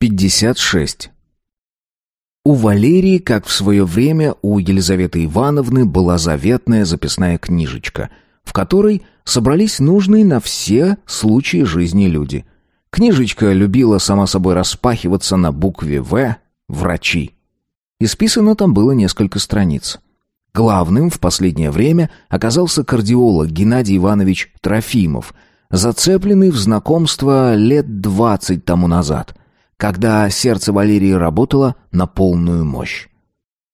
56. У Валерии, как в свое время у Елизаветы Ивановны, была заветная записная книжечка, в которой собрались нужные на все случаи жизни люди. Книжечка любила сама собой распахиваться на букве «В» — «Врачи». Исписано там было несколько страниц. Главным в последнее время оказался кардиолог Геннадий Иванович Трофимов, зацепленный в знакомство лет двадцать тому назад — когда сердце Валерии работало на полную мощь.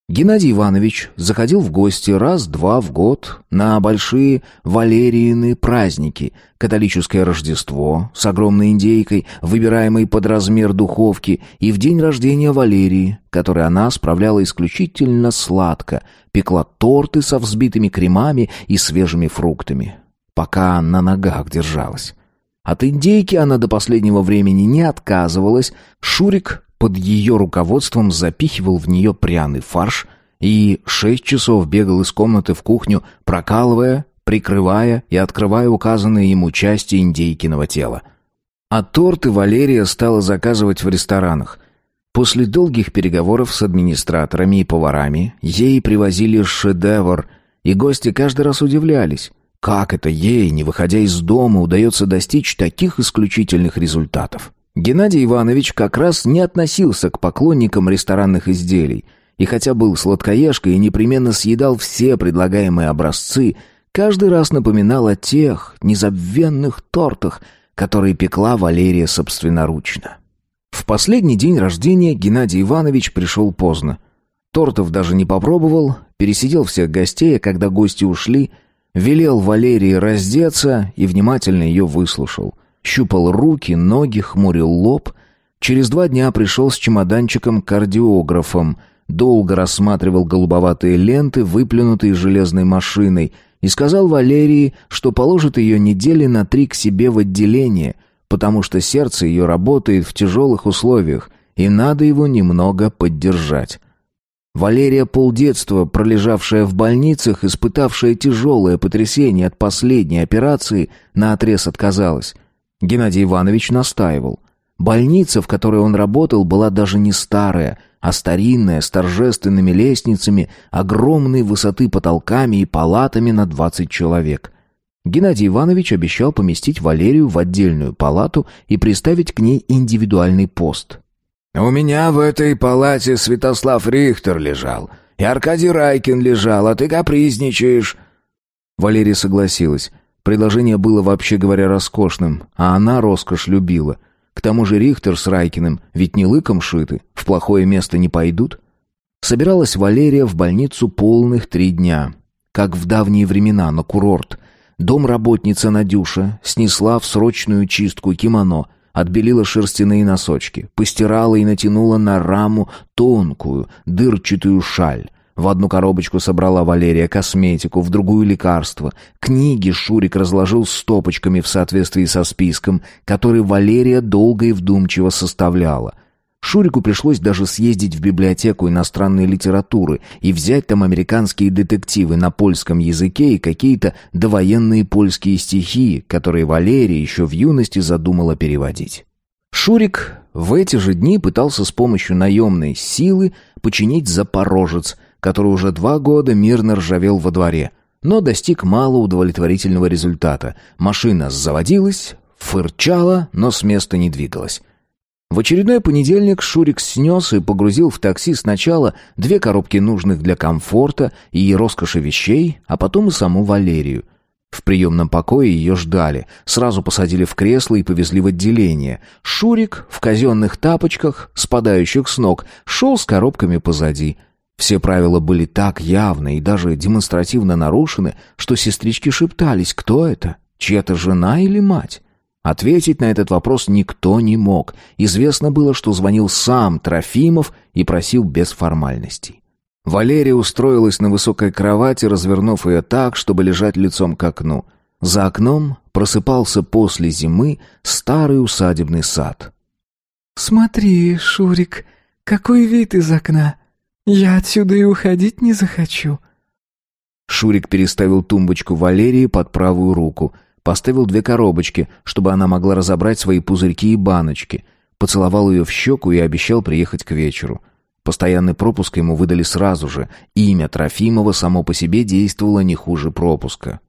Геннадий Иванович заходил в гости раз-два в год на большие Валерины праздники, католическое Рождество с огромной индейкой, выбираемой под размер духовки, и в день рождения Валерии, который она справляла исключительно сладко, пекла торты со взбитыми кремами и свежими фруктами, пока на ногах держалась. От индейки она до последнего времени не отказывалась. Шурик под ее руководством запихивал в нее пряный фарш и шесть часов бегал из комнаты в кухню, прокалывая, прикрывая и открывая указанные ему части индейкиного тела. А торты Валерия стала заказывать в ресторанах. После долгих переговоров с администраторами и поварами ей привозили шедевр, и гости каждый раз удивлялись. Как это ей, не выходя из дома, удается достичь таких исключительных результатов? Геннадий Иванович как раз не относился к поклонникам ресторанных изделий, и хотя был сладкоежкой и непременно съедал все предлагаемые образцы, каждый раз напоминал о тех незабвенных тортах, которые пекла Валерия собственноручно. В последний день рождения Геннадий Иванович пришел поздно. Тортов даже не попробовал, пересидел всех гостей, а когда гости ушли – Велел Валерии раздеться и внимательно ее выслушал. Щупал руки, ноги, хмурил лоб. Через два дня пришел с чемоданчиком-кардиографом. Долго рассматривал голубоватые ленты, выплюнутые железной машиной, и сказал Валерии, что положит ее недели на три к себе в отделение, потому что сердце ее работает в тяжелых условиях, и надо его немного поддержать. Валерия полдетства, пролежавшая в больницах, испытавшая тяжелое потрясение от последней операции, наотрез отказалась. Геннадий Иванович настаивал. Больница, в которой он работал, была даже не старая, а старинная, с торжественными лестницами, огромной высоты потолками и палатами на 20 человек. Геннадий Иванович обещал поместить Валерию в отдельную палату и приставить к ней индивидуальный пост. У меня в этой палате Святослав Рихтер лежал, и Аркадий Райкин лежал, а ты капризничаешь». Валерия согласилась. Предложение было, вообще говоря, роскошным, а она роскошь любила. К тому же Рихтер с Райкиным ведь не лыком шиты, в плохое место не пойдут. Собиралась Валерия в больницу полных три дня. Как в давние времена, на курорт. Дом работница Надюша снесла в срочную чистку кимоно — отбелила шерстяные носочки, постирала и натянула на раму тонкую, дырчатую шаль. В одну коробочку собрала Валерия косметику, в другую лекарства. Книги Шурик разложил стопочками в соответствии со списком, который Валерия долго и вдумчиво составляла. Шурику пришлось даже съездить в библиотеку иностранной литературы и взять там американские детективы на польском языке и какие-то довоенные польские стихи, которые Валерия еще в юности задумала переводить. Шурик в эти же дни пытался с помощью наемной силы починить запорожец, который уже два года мирно ржавел во дворе, но достиг малоудовлетворительного результата. Машина заводилась, фырчала, но с места не двигалась. В очередной понедельник Шурик снес и погрузил в такси сначала две коробки нужных для комфорта и роскоши вещей, а потом и саму Валерию. В приемном покое ее ждали, сразу посадили в кресло и повезли в отделение. Шурик в казенных тапочках, спадающих с ног, шел с коробками позади. Все правила были так явны и даже демонстративно нарушены, что сестрички шептались, кто это, чья-то жена или мать. Ответить на этот вопрос никто не мог. Известно было, что звонил сам Трофимов и просил без формальностей. Валерия устроилась на высокой кровати, развернув ее так, чтобы лежать лицом к окну. За окном просыпался после зимы старый усадебный сад. «Смотри, Шурик, какой вид из окна! Я отсюда и уходить не захочу!» Шурик переставил тумбочку Валерии под правую руку поставил две коробочки, чтобы она могла разобрать свои пузырьки и баночки, поцеловал ее в щеку и обещал приехать к вечеру. Постоянный пропуск ему выдали сразу же, и имя Трофимова само по себе действовало не хуже пропуска.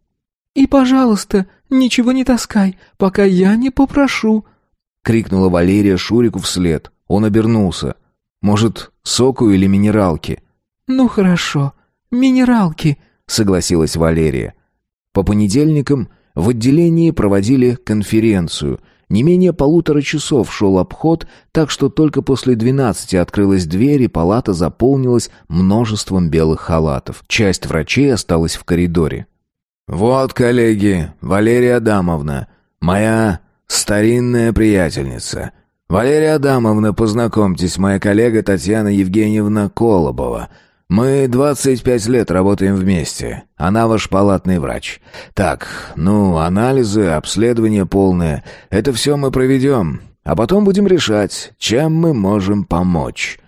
«И, пожалуйста, ничего не таскай, пока я не попрошу», — крикнула Валерия Шурику вслед. Он обернулся. «Может, соку или минералки?» «Ну хорошо, минералки», — согласилась Валерия. По понедельникам в отделении проводили конференцию. Не менее полутора часов шел обход, так что только после двенадцати открылась дверь, и палата заполнилась множеством белых халатов. Часть врачей осталась в коридоре. «Вот, коллеги, Валерия Адамовна, моя старинная приятельница», «Валерия Адамовна, познакомьтесь, моя коллега Татьяна Евгеньевна Колобова. Мы 25 лет работаем вместе. Она ваш палатный врач. Так, ну, анализы, обследование полное. Это все мы проведем. А потом будем решать, чем мы можем помочь».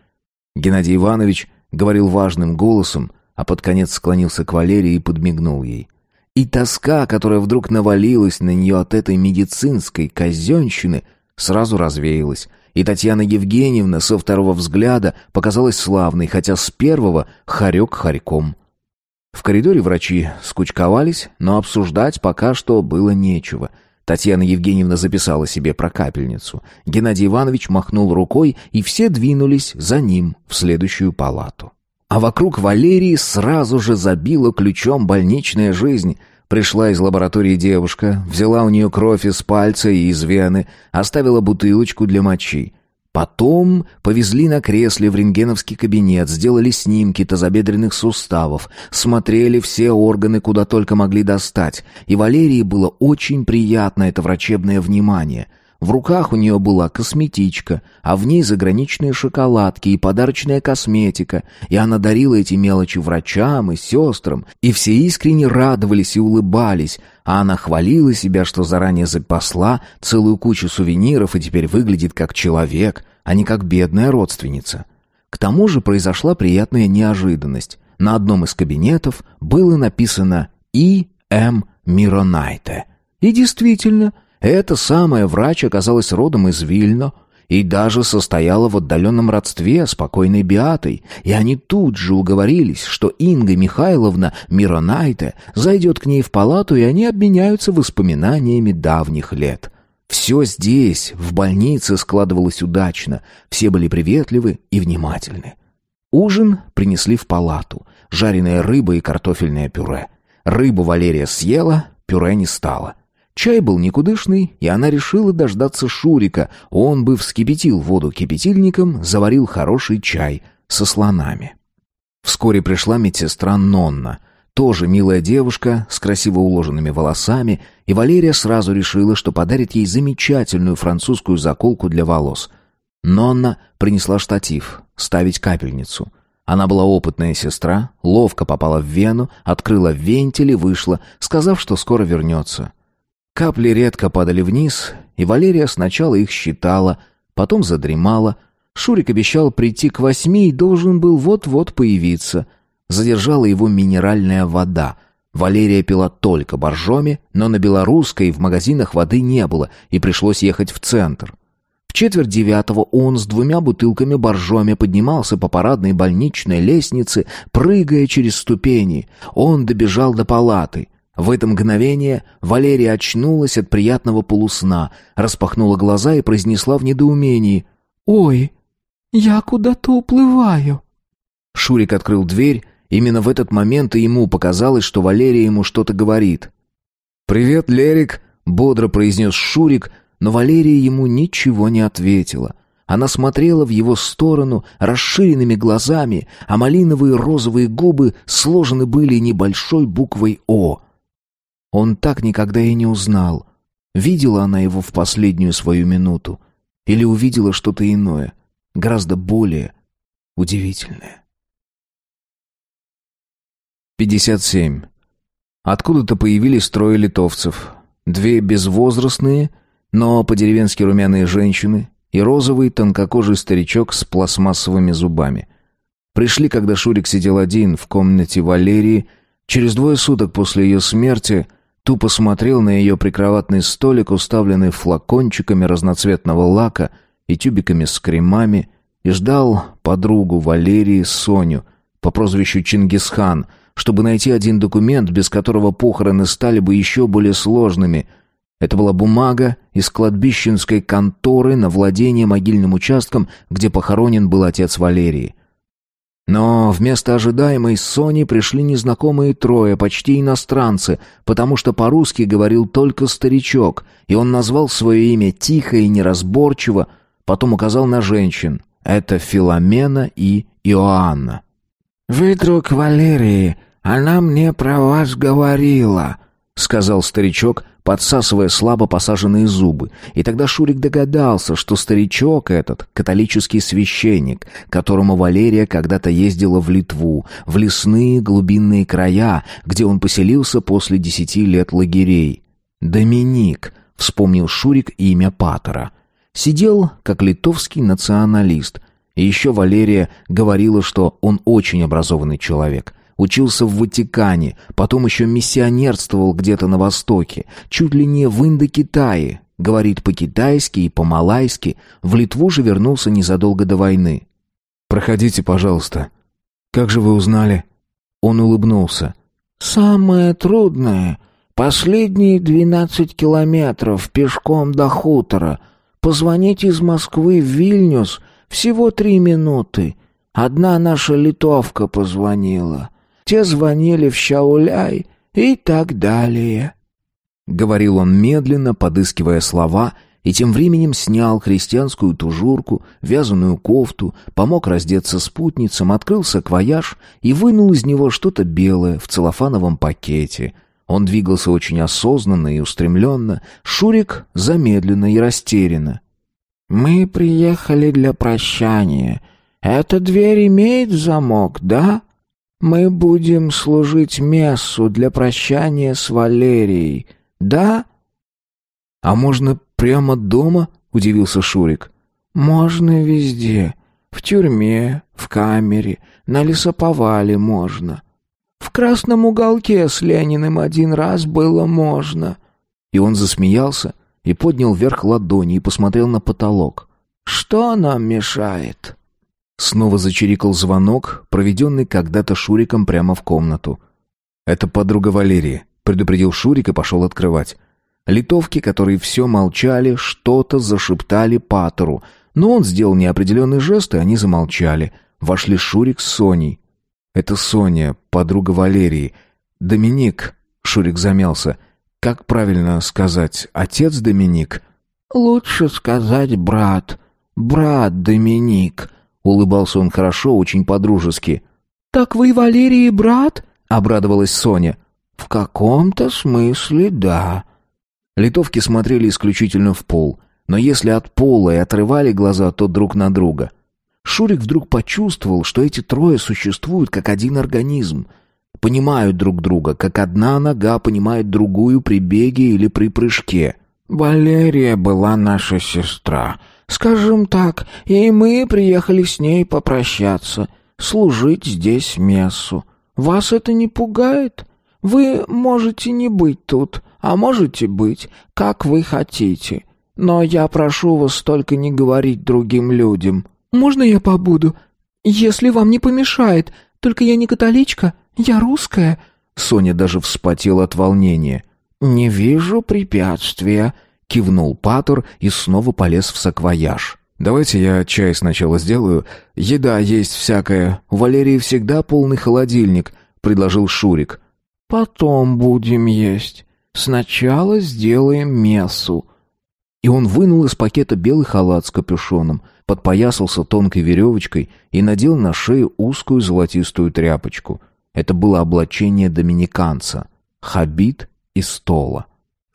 Геннадий Иванович говорил важным голосом, а под конец склонился к Валерии и подмигнул ей. И тоска, которая вдруг навалилась на нее от этой медицинской казенщины, сразу развеялась, и Татьяна Евгеньевна со второго взгляда показалась славной, хотя с первого хорек хорьком. В коридоре врачи скучковались, но обсуждать пока что было нечего. Татьяна Евгеньевна записала себе про капельницу. Геннадий Иванович махнул рукой, и все двинулись за ним в следующую палату. А вокруг Валерии сразу же забила ключом больничная жизнь — Пришла из лаборатории девушка, взяла у нее кровь из пальца и из вены, оставила бутылочку для мочи. Потом повезли на кресле в рентгеновский кабинет, сделали снимки тазобедренных суставов, смотрели все органы, куда только могли достать. И Валерии было очень приятно это врачебное внимание. В руках у нее была косметичка, а в ней заграничные шоколадки и подарочная косметика, и она дарила эти мелочи врачам и сестрам, и все искренне радовались и улыбались, а она хвалила себя, что заранее запасла целую кучу сувениров и теперь выглядит как человек, а не как бедная родственница. К тому же произошла приятная неожиданность. На одном из кабинетов было написано «И. М. Миронайте». И действительно – эта самая врач оказалась родом из Вильно и даже состояла в отдаленном родстве с покойной Беатой, и они тут же уговорились, что Инга Михайловна Миронайте зайдет к ней в палату, и они обменяются воспоминаниями давних лет. Все здесь, в больнице, складывалось удачно, все были приветливы и внимательны. Ужин принесли в палату, жареная рыба и картофельное пюре. Рыбу Валерия съела, пюре не стало — Чай был никудышный, и она решила дождаться Шурика. Он бы вскипятил воду кипятильником, заварил хороший чай со слонами. Вскоре пришла медсестра Нонна. Тоже милая девушка, с красиво уложенными волосами, и Валерия сразу решила, что подарит ей замечательную французскую заколку для волос. Нонна принесла штатив, ставить капельницу. Она была опытная сестра, ловко попала в вену, открыла вентиль и вышла, сказав, что скоро вернется. Капли редко падали вниз, и Валерия сначала их считала, потом задремала. Шурик обещал прийти к восьми и должен был вот-вот появиться. Задержала его минеральная вода. Валерия пила только боржоми, но на белорусской в магазинах воды не было, и пришлось ехать в центр. В четверть девятого он с двумя бутылками боржоми поднимался по парадной больничной лестнице, прыгая через ступени. Он добежал до палаты — в это мгновение Валерия очнулась от приятного полусна, распахнула глаза и произнесла в недоумении «Ой, я куда-то уплываю». Шурик открыл дверь, именно в этот момент и ему показалось, что Валерия ему что-то говорит. «Привет, Лерик», — бодро произнес Шурик, но Валерия ему ничего не ответила. Она смотрела в его сторону расширенными глазами, а малиновые розовые губы сложены были небольшой буквой «О», он так никогда и не узнал, видела она его в последнюю свою минуту или увидела что-то иное, гораздо более удивительное. 57. Откуда-то появились трое литовцев. Две безвозрастные, но по-деревенски румяные женщины и розовый тонкокожий старичок с пластмассовыми зубами. Пришли, когда Шурик сидел один в комнате Валерии, через двое суток после ее смерти — тупо смотрел на ее прикроватный столик, уставленный флакончиками разноцветного лака и тюбиками с кремами, и ждал подругу Валерии Соню по прозвищу Чингисхан, чтобы найти один документ, без которого похороны стали бы еще более сложными. Это была бумага из кладбищенской конторы на владение могильным участком, где похоронен был отец Валерии — но вместо ожидаемой Сони пришли незнакомые трое, почти иностранцы, потому что по-русски говорил только старичок, и он назвал свое имя тихо и неразборчиво, потом указал на женщин. Это Филомена и Иоанна. «Вы друг Валерии, она мне про вас говорила», — сказал старичок, подсасывая слабо посаженные зубы. И тогда Шурик догадался, что старичок этот — католический священник, которому Валерия когда-то ездила в Литву, в лесные глубинные края, где он поселился после десяти лет лагерей. «Доминик», — вспомнил Шурик имя Патера. Сидел, как литовский националист — и еще Валерия говорила, что он очень образованный человек учился в Ватикане, потом еще миссионерствовал где-то на Востоке, чуть ли не в Индокитае, говорит по-китайски и по-малайски, в Литву же вернулся незадолго до войны. «Проходите, пожалуйста». «Как же вы узнали?» Он улыбнулся. «Самое трудное — последние двенадцать километров пешком до хутора. Позвонить из Москвы в Вильнюс всего три минуты. Одна наша литовка позвонила те звонили в Шауляй и так далее. Говорил он медленно, подыскивая слова, и тем временем снял христианскую тужурку, вязаную кофту, помог раздеться спутницам, открыл саквояж и вынул из него что-то белое в целлофановом пакете. Он двигался очень осознанно и устремленно, Шурик замедленно и растерянно. «Мы приехали для прощания. Эта дверь имеет замок, да?» Мы будем служить мессу для прощания с Валерией, да? А можно прямо дома? удивился Шурик. Можно везде. В тюрьме, в камере, на лесоповале можно. В красном уголке с Лениным один раз было можно. И он засмеялся и поднял вверх ладони и посмотрел на потолок. Что нам мешает? Снова зачирикал звонок, проведенный когда-то Шуриком прямо в комнату. «Это подруга Валерии», — предупредил Шурик и пошел открывать. Литовки, которые все молчали, что-то зашептали Патеру, но он сделал неопределенный жест, и они замолчали. Вошли Шурик с Соней. «Это Соня, подруга Валерии. Доминик», — Шурик замялся. «Как правильно сказать, отец Доминик?» «Лучше сказать брат. Брат Доминик», Улыбался он хорошо, очень по-дружески. «Так вы Валерий брат?» — обрадовалась Соня. «В каком-то смысле да». Литовки смотрели исключительно в пол, но если от пола и отрывали глаза, то друг на друга. Шурик вдруг почувствовал, что эти трое существуют как один организм, понимают друг друга, как одна нога понимает другую при беге или при прыжке. «Валерия была наша сестра», Скажем так, и мы приехали с ней попрощаться, служить здесь мессу. Вас это не пугает? Вы можете не быть тут, а можете быть, как вы хотите. Но я прошу вас только не говорить другим людям. Можно я побуду? Если вам не помешает. Только я не католичка, я русская. Соня даже вспотела от волнения. Не вижу препятствия. Кивнул Патер и снова полез в саквояж. «Давайте я чай сначала сделаю. Еда есть всякая. У Валерии всегда полный холодильник», — предложил Шурик. «Потом будем есть. Сначала сделаем мясу». И он вынул из пакета белый халат с капюшоном, подпоясался тонкой веревочкой и надел на шею узкую золотистую тряпочку. Это было облачение доминиканца — хабит и стола.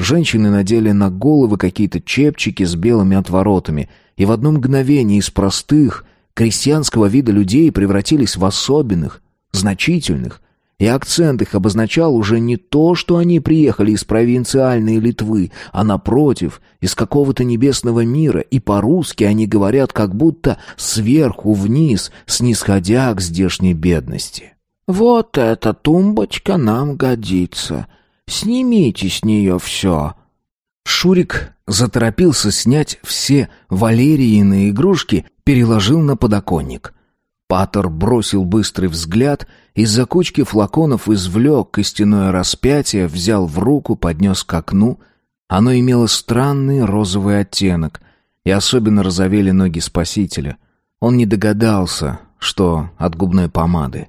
Женщины надели на головы какие-то чепчики с белыми отворотами, и в одно мгновение из простых, крестьянского вида людей превратились в особенных, значительных, и акцент их обозначал уже не то, что они приехали из провинциальной Литвы, а напротив, из какого-то небесного мира, и по-русски они говорят как будто сверху вниз, снисходя к здешней бедности. «Вот эта тумбочка нам годится», Снимите с нее все!» Шурик заторопился снять все Валериины игрушки, переложил на подоконник. Патер бросил быстрый взгляд, из-за кучки флаконов извлек костяное распятие, взял в руку, поднес к окну. Оно имело странный розовый оттенок, и особенно разовели ноги спасителя. Он не догадался, что от губной помады.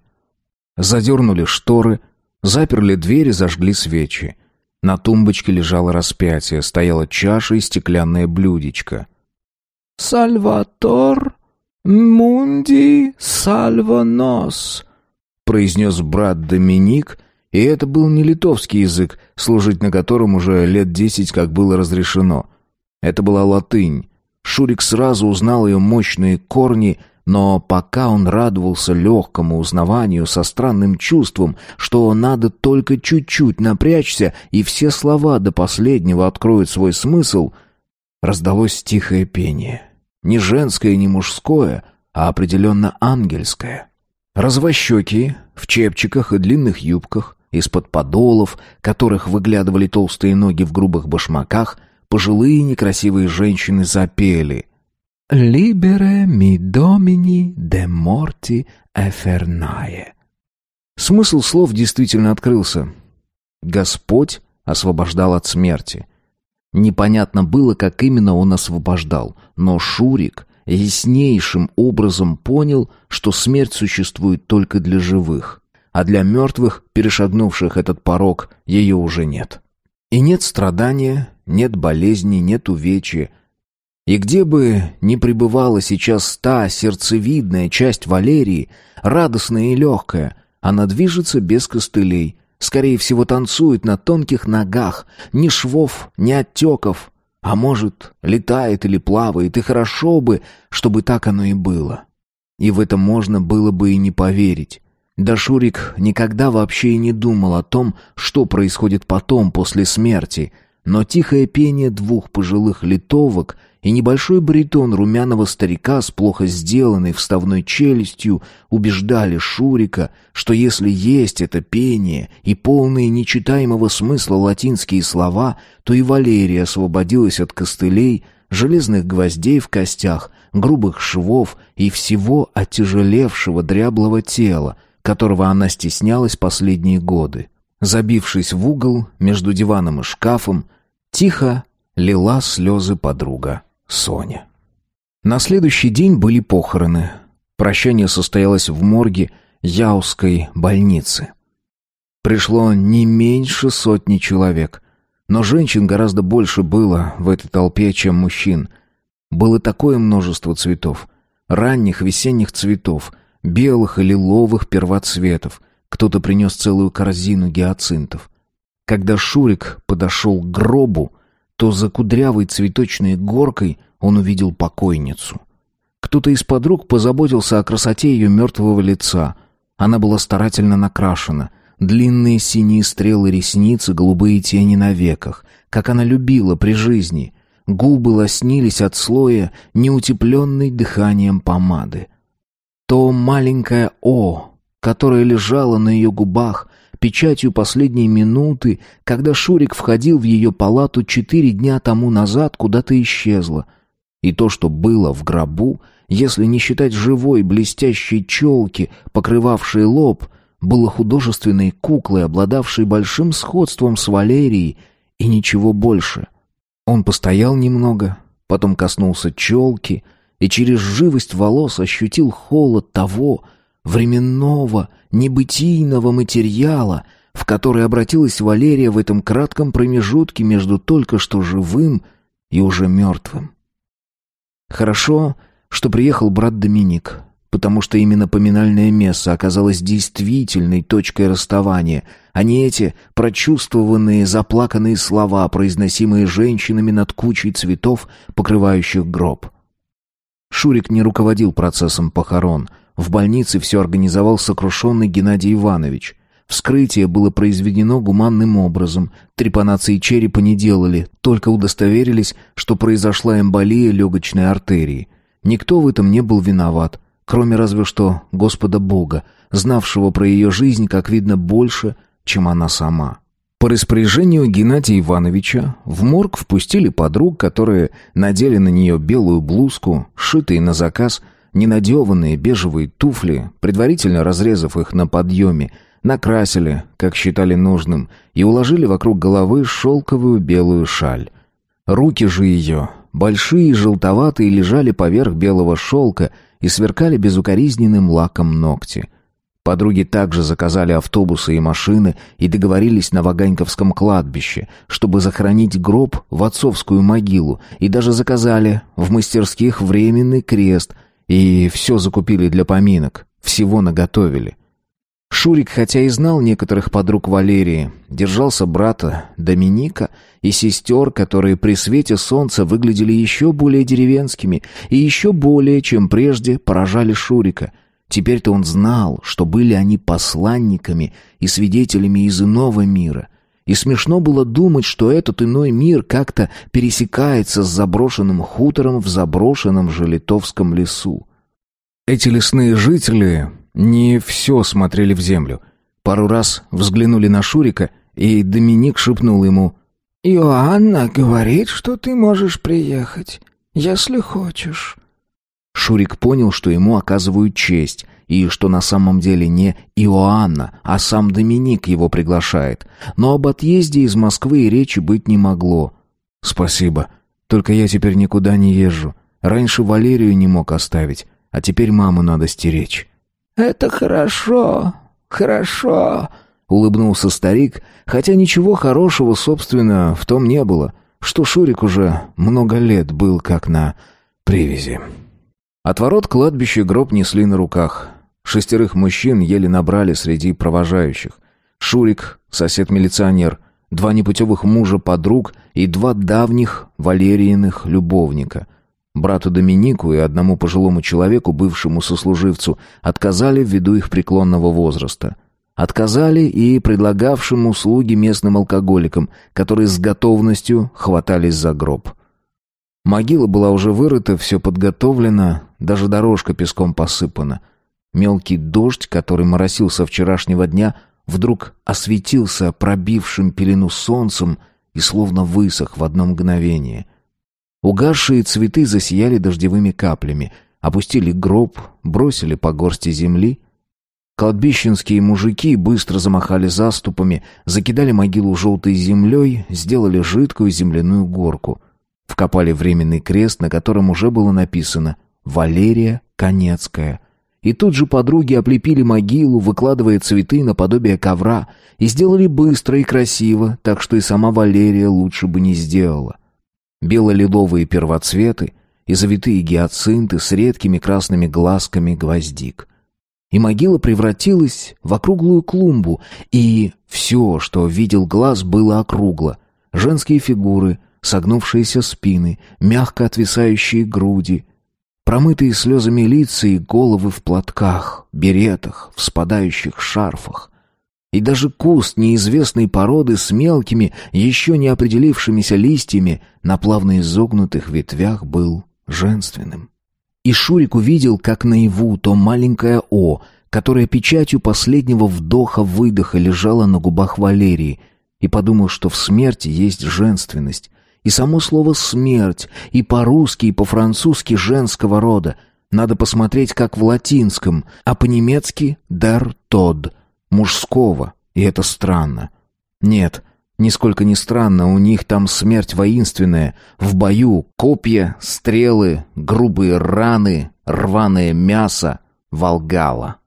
Задернули шторы — Заперли дверь и зажгли свечи. На тумбочке лежало распятие, стояла чаша и стеклянное блюдечко. «Сальватор мунди сальвонос», — произнес брат Доминик, и это был не литовский язык, служить на котором уже лет десять как было разрешено. Это была латынь. Шурик сразу узнал ее мощные корни — но пока он радовался легкому узнаванию со странным чувством, что надо только чуть-чуть напрячься, и все слова до последнего откроют свой смысл, раздалось тихое пение. Не женское, не мужское, а определенно ангельское. Развощеки, в чепчиках и длинных юбках, из-под подолов, которых выглядывали толстые ноги в грубых башмаках, пожилые некрасивые женщины запели — «Libere mi domini de morti эфернае». Смысл слов действительно открылся. Господь освобождал от смерти. Непонятно было, как именно он освобождал, но Шурик яснейшим образом понял, что смерть существует только для живых, а для мертвых, перешагнувших этот порог, ее уже нет. И нет страдания, нет болезни, нет увечья, и где бы ни пребывала сейчас та сердцевидная часть Валерии, радостная и легкая, она движется без костылей, скорее всего танцует на тонких ногах, ни швов, ни оттеков, а может, летает или плавает, и хорошо бы, чтобы так оно и было. И в это можно было бы и не поверить. Да Шурик никогда вообще и не думал о том, что происходит потом, после смерти, но тихое пение двух пожилых литовок — и небольшой баритон румяного старика с плохо сделанной вставной челюстью убеждали Шурика, что если есть это пение и полные нечитаемого смысла латинские слова, то и Валерия освободилась от костылей, железных гвоздей в костях, грубых швов и всего оттяжелевшего дряблого тела, которого она стеснялась последние годы. Забившись в угол между диваном и шкафом, тихо лила слезы подруга. Соня. На следующий день были похороны. Прощание состоялось в морге Яузской больницы. Пришло не меньше сотни человек, но женщин гораздо больше было в этой толпе, чем мужчин. Было такое множество цветов, ранних весенних цветов, белых и лиловых первоцветов. Кто-то принес целую корзину гиацинтов. Когда Шурик подошел к гробу, то за кудрявой цветочной горкой он увидел покойницу. Кто-то из подруг позаботился о красоте ее мертвого лица. Она была старательно накрашена. Длинные синие стрелы ресниц и голубые тени на веках. Как она любила при жизни. Губы лоснились от слоя, неутепленной дыханием помады. То маленькое «о», которое лежало на ее губах, печатью последней минуты, когда Шурик входил в ее палату четыре дня тому назад, куда-то исчезла. И то, что было в гробу, если не считать живой блестящей челки, покрывавшей лоб, было художественной куклой, обладавшей большим сходством с Валерией, и ничего больше. Он постоял немного, потом коснулся челки и через живость волос ощутил холод того, временного, небытийного материала, в который обратилась Валерия в этом кратком промежутке между только что живым и уже мертвым. Хорошо, что приехал брат Доминик, потому что именно поминальное место оказалось действительной точкой расставания, а не эти прочувствованные заплаканные слова, произносимые женщинами над кучей цветов, покрывающих гроб. Шурик не руководил процессом похорон — в больнице все организовал сокрушенный Геннадий Иванович. Вскрытие было произведено гуманным образом. Трепанации черепа не делали, только удостоверились, что произошла эмболия легочной артерии. Никто в этом не был виноват, кроме разве что Господа Бога, знавшего про ее жизнь, как видно, больше, чем она сама. По распоряжению Геннадия Ивановича в морг впустили подруг, которые надели на нее белую блузку, сшитые на заказ – ненадеванные бежевые туфли, предварительно разрезав их на подъеме, накрасили, как считали нужным, и уложили вокруг головы шелковую белую шаль. Руки же ее, большие и желтоватые, лежали поверх белого шелка и сверкали безукоризненным лаком ногти. Подруги также заказали автобусы и машины и договорились на Ваганьковском кладбище, чтобы захоронить гроб в отцовскую могилу, и даже заказали в мастерских временный крест, и все закупили для поминок, всего наготовили. Шурик, хотя и знал некоторых подруг Валерии, держался брата Доминика и сестер, которые при свете солнца выглядели еще более деревенскими и еще более, чем прежде, поражали Шурика. Теперь-то он знал, что были они посланниками и свидетелями из иного мира, и смешно было думать, что этот иной мир как-то пересекается с заброшенным хутором в заброшенном же литовском лесу. Эти лесные жители не все смотрели в землю. Пару раз взглянули на Шурика, и Доминик шепнул ему «Иоанна говорит, что ты можешь приехать, если хочешь». Шурик понял, что ему оказывают честь, и что на самом деле не Иоанна, а сам Доминик его приглашает. Но об отъезде из Москвы и речи быть не могло. «Спасибо. Только я теперь никуда не езжу. Раньше Валерию не мог оставить, а теперь маму надо стеречь». «Это хорошо, хорошо», — улыбнулся старик, хотя ничего хорошего, собственно, в том не было, что Шурик уже много лет был как на привязи. От ворот кладбища гроб несли на руках. Шестерых мужчин еле набрали среди провожающих. Шурик, сосед-милиционер, два непутевых мужа-подруг и два давних валерийных любовника. Брату Доминику и одному пожилому человеку, бывшему сослуживцу, отказали ввиду их преклонного возраста. Отказали и предлагавшим услуги местным алкоголикам, которые с готовностью хватались за гроб. Могила была уже вырыта, все подготовлено, даже дорожка песком посыпана — Мелкий дождь, который моросил со вчерашнего дня, вдруг осветился пробившим пелену солнцем и словно высох в одно мгновение. Угасшие цветы засияли дождевыми каплями, опустили гроб, бросили по горсти земли. Кладбищенские мужики быстро замахали заступами, закидали могилу желтой землей, сделали жидкую земляную горку. Вкопали временный крест, на котором уже было написано «Валерия Конецкая», и тут же подруги облепили могилу, выкладывая цветы наподобие ковра, и сделали быстро и красиво, так что и сама Валерия лучше бы не сделала. Бело-лиловые первоцветы и завитые гиацинты с редкими красными глазками гвоздик. И могила превратилась в округлую клумбу, и все, что видел глаз, было округло. Женские фигуры, согнувшиеся спины, мягко отвисающие груди, Промытые слезами лица и головы в платках, беретах, в спадающих шарфах. И даже куст неизвестной породы с мелкими, еще не определившимися листьями на плавно изогнутых ветвях был женственным. И Шурик увидел, как наяву то маленькое «о», которое печатью последнего вдоха-выдоха лежало на губах Валерии, и подумал, что в смерти есть женственность, и само слово «смерть», и по-русски, и по-французски женского рода. Надо посмотреть, как в латинском, а по-немецки «дар тод» — мужского, и это странно. Нет, нисколько не странно, у них там смерть воинственная, в бою копья, стрелы, грубые раны, рваное мясо, волгала.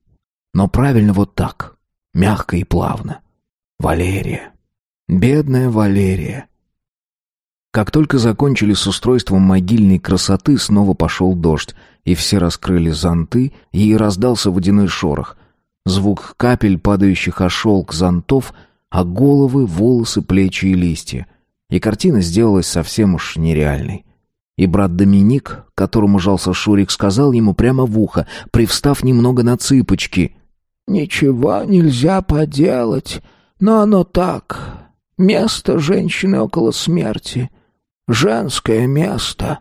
Но правильно вот так, мягко и плавно. Валерия. Бедная Валерия. Как только закончили с устройством могильной красоты, снова пошел дождь, и все раскрыли зонты, и раздался водяной шорох. Звук капель, падающих о шелк зонтов, а головы, волосы, плечи и листья. И картина сделалась совсем уж нереальной. И брат Доминик, которому жался Шурик, сказал ему прямо в ухо, привстав немного на цыпочки. «Ничего нельзя поделать, но оно так. Место женщины около смерти. Женское место.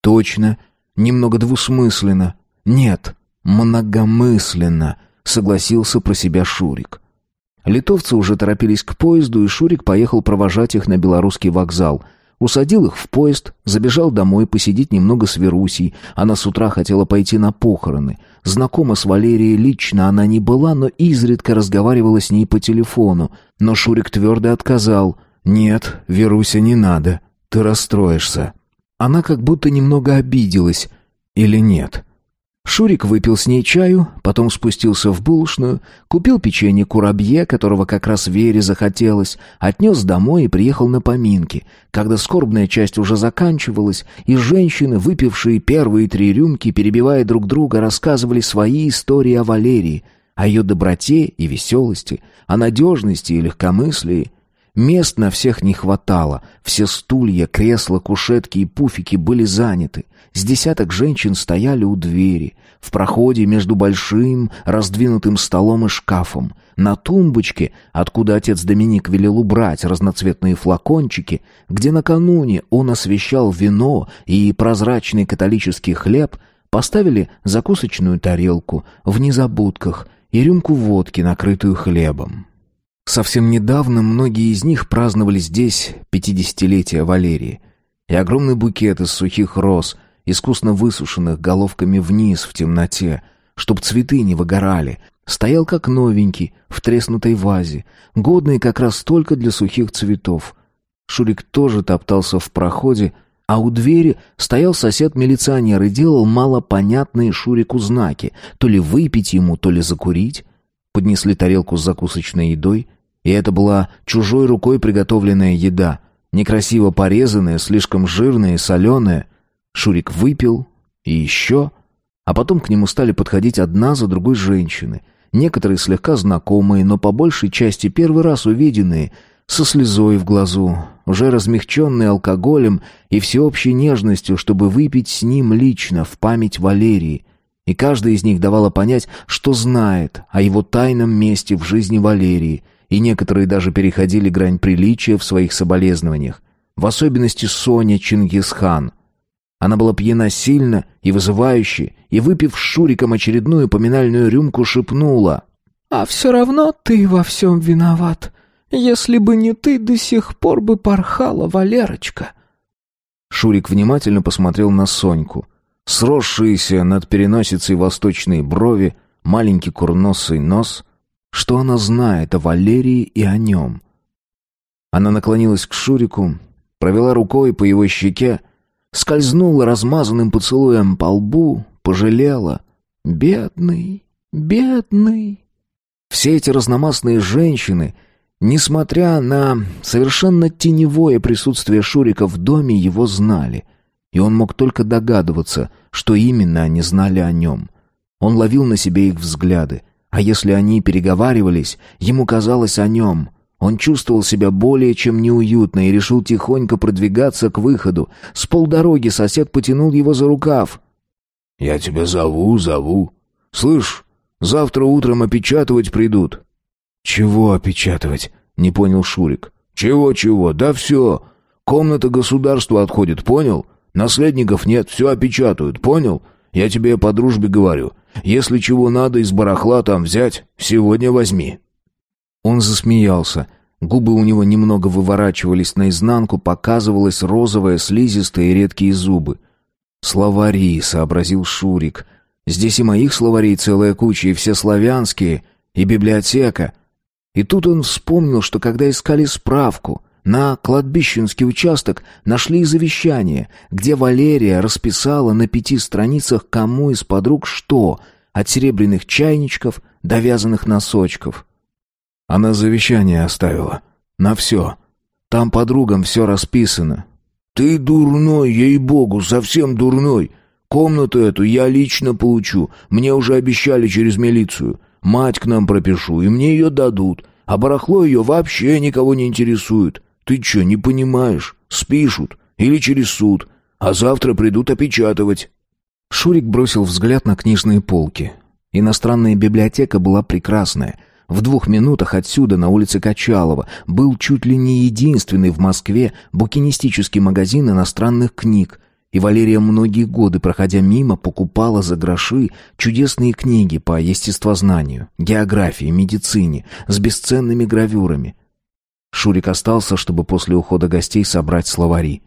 Точно, немного двусмысленно. Нет, многомысленно, согласился про себя Шурик. Литовцы уже торопились к поезду, и Шурик поехал провожать их на белорусский вокзал. Усадил их в поезд, забежал домой посидеть немного с Верусей. Она с утра хотела пойти на похороны. Знакома с Валерией лично она не была, но изредка разговаривала с ней по телефону. Но Шурик твердо отказал. «Нет, Веруся, не надо» ты расстроишься». Она как будто немного обиделась. Или нет? Шурик выпил с ней чаю, потом спустился в булочную, купил печенье курабье, которого как раз Вере захотелось, отнес домой и приехал на поминки, когда скорбная часть уже заканчивалась, и женщины, выпившие первые три рюмки, перебивая друг друга, рассказывали свои истории о Валерии, о ее доброте и веселости, о надежности и легкомыслии, Мест на всех не хватало. Все стулья, кресла, кушетки и пуфики были заняты. С десяток женщин стояли у двери, в проходе между большим раздвинутым столом и шкафом. На тумбочке, откуда отец Доминик велел убрать разноцветные флакончики, где накануне он освещал вино и прозрачный католический хлеб, поставили закусочную тарелку в незабудках и рюмку водки, накрытую хлебом. Совсем недавно многие из них праздновали здесь пятидесятилетие Валерии. И огромный букет из сухих роз, искусно высушенных головками вниз в темноте, чтоб цветы не выгорали, стоял как новенький, в треснутой вазе, годный как раз только для сухих цветов. Шурик тоже топтался в проходе, а у двери стоял сосед-милиционер и делал малопонятные Шурику знаки, то ли выпить ему, то ли закурить. Поднесли тарелку с закусочной едой, и это была чужой рукой приготовленная еда, некрасиво порезанная, слишком жирная и соленая. Шурик выпил и еще, а потом к нему стали подходить одна за другой женщины, некоторые слегка знакомые, но по большей части первый раз увиденные, со слезой в глазу, уже размягченные алкоголем и всеобщей нежностью, чтобы выпить с ним лично в память Валерии — и каждая из них давала понять, что знает о его тайном месте в жизни Валерии, и некоторые даже переходили грань приличия в своих соболезнованиях. В особенности Соня Чингисхан. Она была пьяна сильно и вызывающе, и, выпив с Шуриком очередную поминальную рюмку, шепнула. «А все равно ты во всем виноват. Если бы не ты, до сих пор бы порхала Валерочка». Шурик внимательно посмотрел на Соньку — сросшиеся над переносицей восточные брови, маленький курносый нос. Что она знает о Валерии и о нем? Она наклонилась к Шурику, провела рукой по его щеке, скользнула размазанным поцелуем по лбу, пожалела. «Бедный, бедный!» Все эти разномастные женщины, несмотря на совершенно теневое присутствие Шурика в доме, его знали — и он мог только догадываться, что именно они знали о нем. Он ловил на себе их взгляды, а если они переговаривались, ему казалось о нем. Он чувствовал себя более чем неуютно и решил тихонько продвигаться к выходу. С полдороги сосед потянул его за рукав. «Я тебя зову, зову. Слышь, завтра утром опечатывать придут». «Чего опечатывать?» — не понял Шурик. «Чего-чего? Да все. Комната государству отходит, понял? Наследников нет, все опечатают, понял? Я тебе по дружбе говорю. Если чего надо из барахла там взять, сегодня возьми». Он засмеялся. Губы у него немного выворачивались наизнанку, показывалась розовая слизистая и редкие зубы. «Словари», — сообразил Шурик. «Здесь и моих словарей целая куча, и все славянские, и библиотека». И тут он вспомнил, что когда искали справку — на кладбищенский участок нашли завещание, где Валерия расписала на пяти страницах, кому из подруг что, от серебряных чайничков до вязаных носочков. Она завещание оставила. На все. Там подругам все расписано. «Ты дурной, ей-богу, совсем дурной. Комнату эту я лично получу. Мне уже обещали через милицию. Мать к нам пропишу, и мне ее дадут. А барахло ее вообще никого не интересует. Ты что не понимаешь? Спишут. Или через суд. А завтра придут опечатывать». Шурик бросил взгляд на книжные полки. Иностранная библиотека была прекрасная. В двух минутах отсюда, на улице Качалова, был чуть ли не единственный в Москве букинистический магазин иностранных книг, и Валерия многие годы, проходя мимо, покупала за гроши чудесные книги по естествознанию, географии, медицине, с бесценными гравюрами. Шурик остался, чтобы после ухода гостей собрать словари.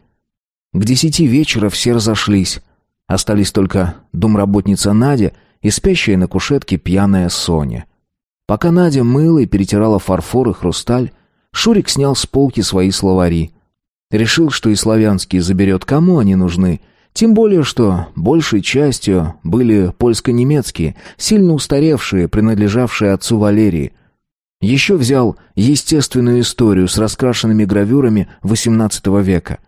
К десяти вечера все разошлись. Остались только домработница Надя и спящая на кушетке пьяная Соня. Пока Надя мыла и перетирала фарфор и хрусталь, Шурик снял с полки свои словари. Решил, что и славянские заберет, кому они нужны. Тем более, что большей частью были польско-немецкие, сильно устаревшие, принадлежавшие отцу Валерии – еще взял естественную историю с раскрашенными гравюрами XVIII века.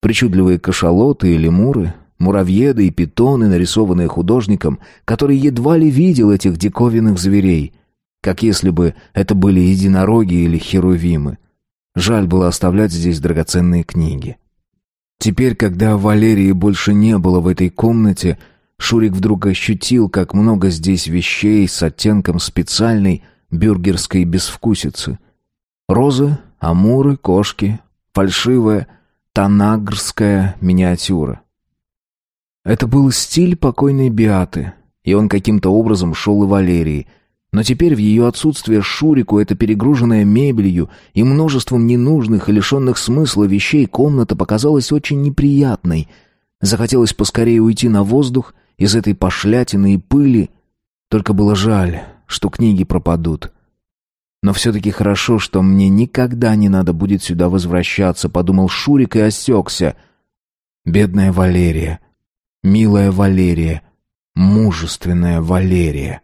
Причудливые кашалоты и лемуры, муравьеды и питоны, нарисованные художником, который едва ли видел этих диковинных зверей, как если бы это были единороги или херувимы. Жаль было оставлять здесь драгоценные книги. Теперь, когда Валерии больше не было в этой комнате, Шурик вдруг ощутил, как много здесь вещей с оттенком специальной – бюргерской безвкусицы. Розы, амуры, кошки, фальшивая танагрская миниатюра. Это был стиль покойной Биаты, и он каким-то образом шел и Валерии. Но теперь в ее отсутствие Шурику эта перегруженная мебелью и множеством ненужных и лишенных смысла вещей комната показалась очень неприятной. Захотелось поскорее уйти на воздух из этой пошлятины и пыли. Только было жаль, что книги пропадут. Но все-таки хорошо, что мне никогда не надо будет сюда возвращаться, подумал Шурик и осекся. Бедная Валерия, милая Валерия, мужественная Валерия.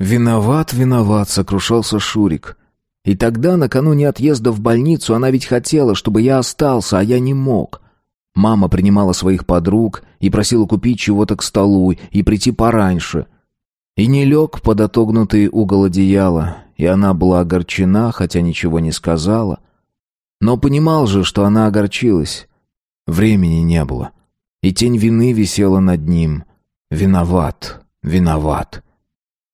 Виноват, виноват, сокрушался Шурик. И тогда, накануне отъезда в больницу, она ведь хотела, чтобы я остался, а я не мог. Мама принимала своих подруг и просила купить чего-то к столу и прийти пораньше — и не лег под отогнутый угол одеяла, и она была огорчена, хотя ничего не сказала. Но понимал же, что она огорчилась. Времени не было. И тень вины висела над ним. Виноват, виноват.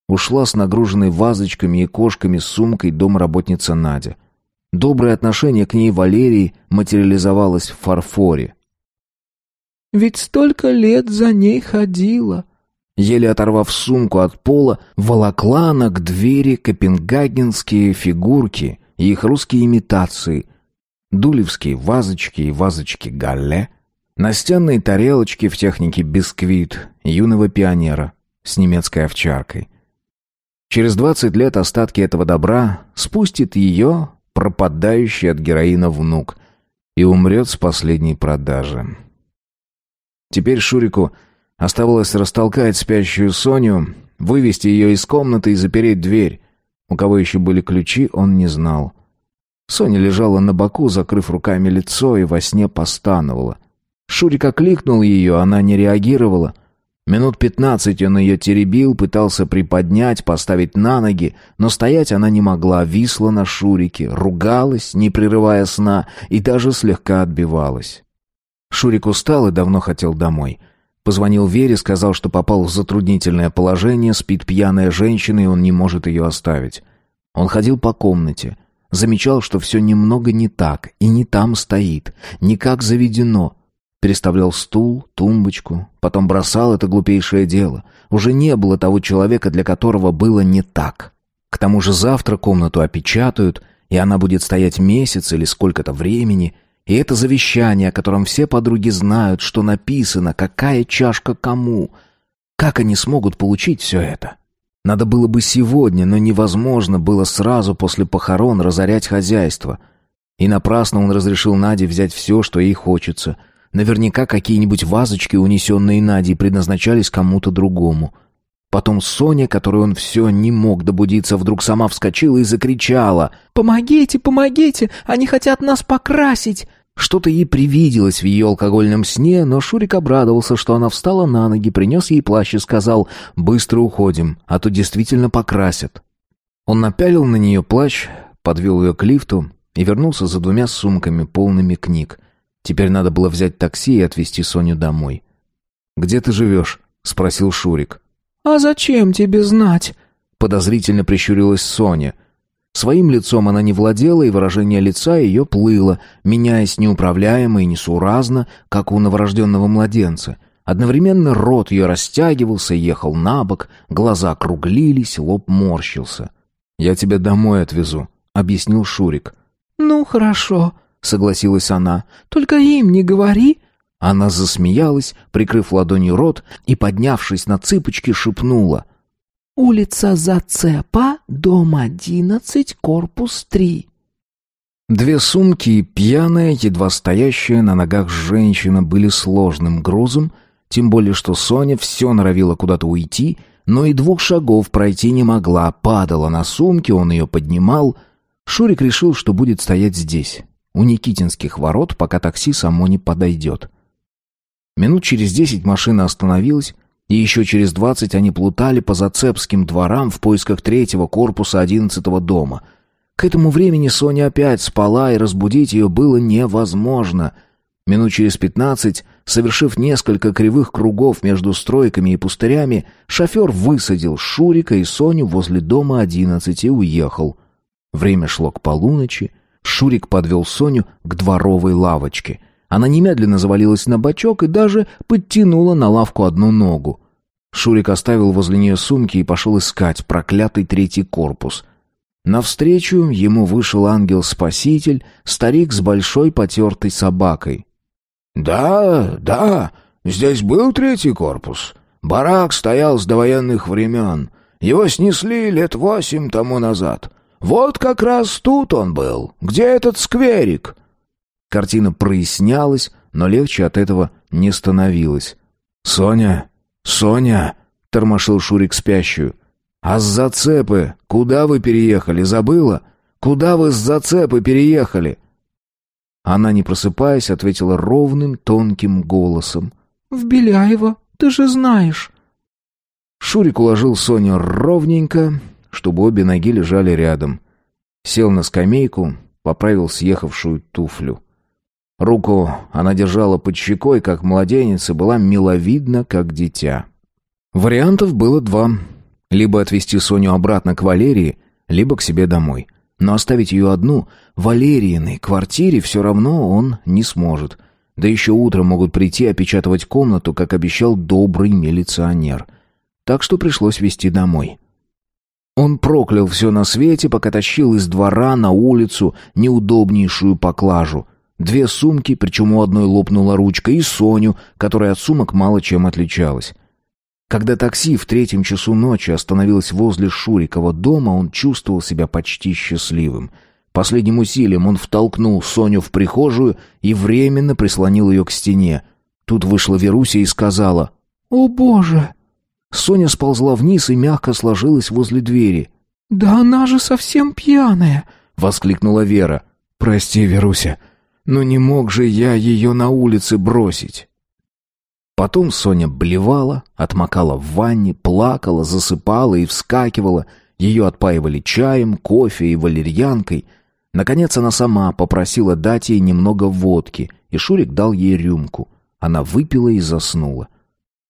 Ушла с нагруженной вазочками и кошками с сумкой домработница Надя. Доброе отношение к ней Валерий материализовалось в фарфоре. «Ведь столько лет за ней ходила», Еле оторвав сумку от пола, волокла она к двери копенгагенские фигурки и их русские имитации. Дулевские вазочки и вазочки галле, настенные тарелочки в технике бисквит юного пионера с немецкой овчаркой. Через 20 лет остатки этого добра спустит ее, пропадающий от героина внук, и умрет с последней продажи. Теперь Шурику Оставалось растолкать спящую Соню, вывести ее из комнаты и запереть дверь. У кого еще были ключи, он не знал. Соня лежала на боку, закрыв руками лицо, и во сне постановала. Шурик окликнул ее, она не реагировала. Минут пятнадцать он ее теребил, пытался приподнять, поставить на ноги, но стоять она не могла, висла на Шурике, ругалась, не прерывая сна, и даже слегка отбивалась. Шурик устал и давно хотел домой — Позвонил Вере, сказал, что попал в затруднительное положение, спит пьяная женщина, и он не может ее оставить. Он ходил по комнате, замечал, что все немного не так, и не там стоит, не как заведено. Переставлял стул, тумбочку, потом бросал это глупейшее дело. Уже не было того человека, для которого было не так. К тому же завтра комнату опечатают, и она будет стоять месяц или сколько-то времени — и это завещание, о котором все подруги знают, что написано, какая чашка кому. Как они смогут получить все это? Надо было бы сегодня, но невозможно было сразу после похорон разорять хозяйство. И напрасно он разрешил Наде взять все, что ей хочется. Наверняка какие-нибудь вазочки, унесенные Надей, предназначались кому-то другому. Потом Соня, которой он все не мог добудиться, вдруг сама вскочила и закричала. «Помогите, помогите! Они хотят нас покрасить!» Что-то ей привиделось в ее алкогольном сне, но Шурик обрадовался, что она встала на ноги, принес ей плащ и сказал «быстро уходим, а то действительно покрасят». Он напялил на нее плащ, подвел ее к лифту и вернулся за двумя сумками, полными книг. Теперь надо было взять такси и отвезти Соню домой. «Где ты живешь?» — спросил Шурик. «А зачем тебе знать?» — подозрительно прищурилась Соня — Своим лицом она не владела, и выражение лица ее плыло, меняясь неуправляемо и несуразно, как у новорожденного младенца. Одновременно рот ее растягивался, ехал на бок, глаза округлились, лоб морщился. «Я тебя домой отвезу», — объяснил Шурик. «Ну, хорошо», — согласилась она. «Только им не говори». Она засмеялась, прикрыв ладонью рот и, поднявшись на цыпочки, шепнула — Улица Зацепа, дом 11, корпус 3. Две сумки и пьяная, едва стоящая на ногах женщина были сложным грузом, тем более что Соня все норовила куда-то уйти, но и двух шагов пройти не могла, падала на сумки, он ее поднимал. Шурик решил, что будет стоять здесь, у Никитинских ворот, пока такси само не подойдет. Минут через десять машина остановилась, и еще через двадцать они плутали по зацепским дворам в поисках третьего корпуса одиннадцатого дома. К этому времени Соня опять спала, и разбудить ее было невозможно. Минут через пятнадцать, совершив несколько кривых кругов между стройками и пустырями, шофер высадил Шурика и Соню возле дома одиннадцати и уехал. Время шло к полуночи. Шурик подвел Соню к дворовой лавочке — она немедленно завалилась на бочок и даже подтянула на лавку одну ногу. Шурик оставил возле нее сумки и пошел искать проклятый третий корпус. Навстречу ему вышел ангел-спаситель, старик с большой потертой собакой. «Да, да, здесь был третий корпус. Барак стоял с довоенных времен. Его снесли лет восемь тому назад. Вот как раз тут он был, где этот скверик. Картина прояснялась, но легче от этого не становилось. «Соня! Соня!» — тормошил Шурик спящую. «А с зацепы? Куда вы переехали? Забыла? Куда вы с зацепы переехали?» Она, не просыпаясь, ответила ровным, тонким голосом. «В Беляева, ты же знаешь». Шурик уложил Соню ровненько, чтобы обе ноги лежали рядом. Сел на скамейку, поправил съехавшую туфлю. Руку она держала под щекой, как младенец, и была миловидна, как дитя. Вариантов было два. Либо отвезти Соню обратно к Валерии, либо к себе домой. Но оставить ее одну в Валериной квартире все равно он не сможет. Да еще утром могут прийти опечатывать комнату, как обещал добрый милиционер. Так что пришлось везти домой. Он проклял все на свете, пока тащил из двора на улицу неудобнейшую поклажу — Две сумки, причем у одной лопнула ручка, и Соню, которая от сумок мало чем отличалась. Когда такси в третьем часу ночи остановилось возле Шурикова дома, он чувствовал себя почти счастливым. Последним усилием он втолкнул Соню в прихожую и временно прислонил ее к стене. Тут вышла Веруся и сказала «О, Боже!». Соня сползла вниз и мягко сложилась возле двери. «Да она же совсем пьяная!» — воскликнула Вера. «Прости, Веруся!» Но не мог же я ее на улице бросить. Потом Соня блевала, отмокала в ванне, плакала, засыпала и вскакивала. Ее отпаивали чаем, кофе и валерьянкой. Наконец она сама попросила дать ей немного водки, и Шурик дал ей рюмку. Она выпила и заснула.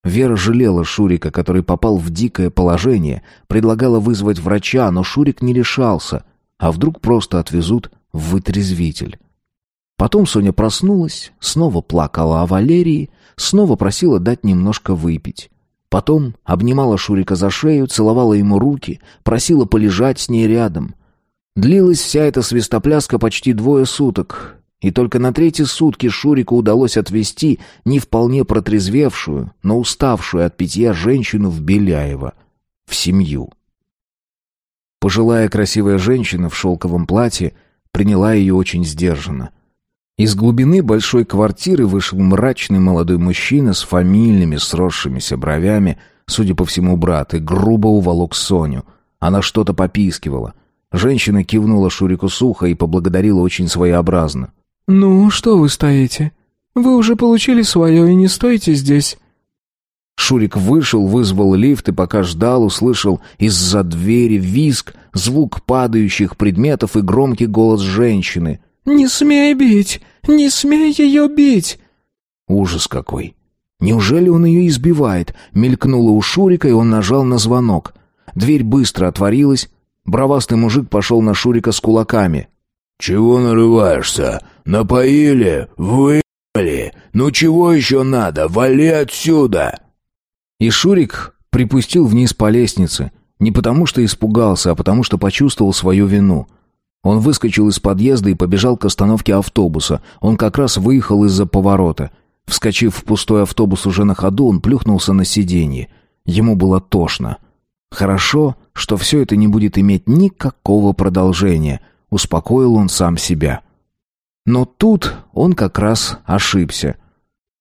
Вера жалела Шурика, который попал в дикое положение, предлагала вызвать врача, но Шурик не решался. А вдруг просто отвезут в вытрезвитель? Потом Соня проснулась, снова плакала о Валерии, снова просила дать немножко выпить. Потом обнимала Шурика за шею, целовала ему руки, просила полежать с ней рядом. Длилась вся эта свистопляска почти двое суток, и только на третьи сутки Шурику удалось отвезти не вполне протрезвевшую, но уставшую от питья женщину в Беляево, в семью. Пожилая красивая женщина в шелковом платье приняла ее очень сдержанно, из глубины большой квартиры вышел мрачный молодой мужчина с фамильными сросшимися бровями, судя по всему, брат, и грубо уволок Соню. Она что-то попискивала. Женщина кивнула Шурику сухо и поблагодарила очень своеобразно. «Ну, что вы стоите? Вы уже получили свое и не стойте здесь». Шурик вышел, вызвал лифт и пока ждал, услышал из-за двери визг, звук падающих предметов и громкий голос женщины. «Не смей бить! Не смей ее бить!» Ужас какой! Неужели он ее избивает? Мелькнуло у Шурика, и он нажал на звонок. Дверь быстро отворилась. Бровастый мужик пошел на Шурика с кулаками. «Чего нарываешься? Напоили? Выпали? Ну чего еще надо? Вали отсюда!» И Шурик припустил вниз по лестнице. Не потому что испугался, а потому что почувствовал свою вину. Он выскочил из подъезда и побежал к остановке автобуса. Он как раз выехал из-за поворота. Вскочив в пустой автобус уже на ходу, он плюхнулся на сиденье. Ему было тошно. Хорошо, что все это не будет иметь никакого продолжения. Успокоил он сам себя. Но тут он как раз ошибся.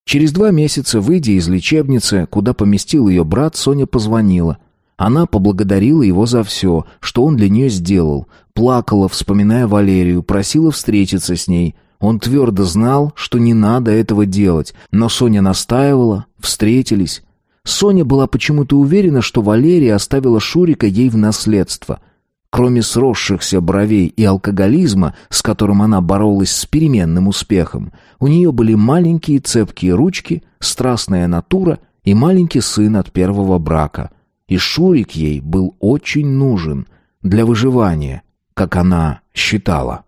Через два месяца, выйдя из лечебницы, куда поместил ее брат, Соня позвонила. Она поблагодарила его за все, что он для нее сделал, плакала, вспоминая Валерию, просила встретиться с ней. Он твердо знал, что не надо этого делать, но Соня настаивала, встретились. Соня была почему-то уверена, что Валерия оставила Шурика ей в наследство. Кроме сросшихся бровей и алкоголизма, с которым она боролась с переменным успехом, у нее были маленькие цепкие ручки, страстная натура и маленький сын от первого брака и Шурик ей был очень нужен для выживания, как она считала.